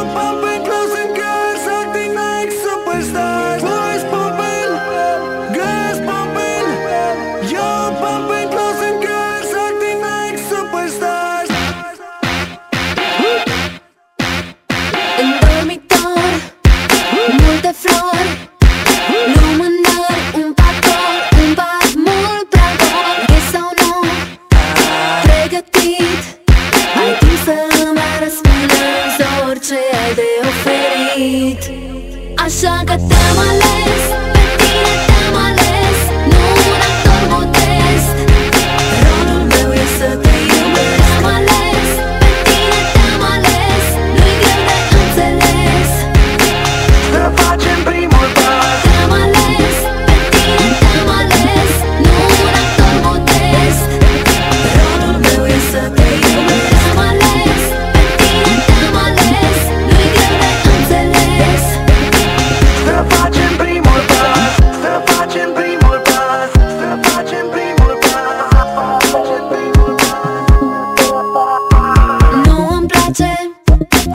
somebody sa katamalan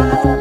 you.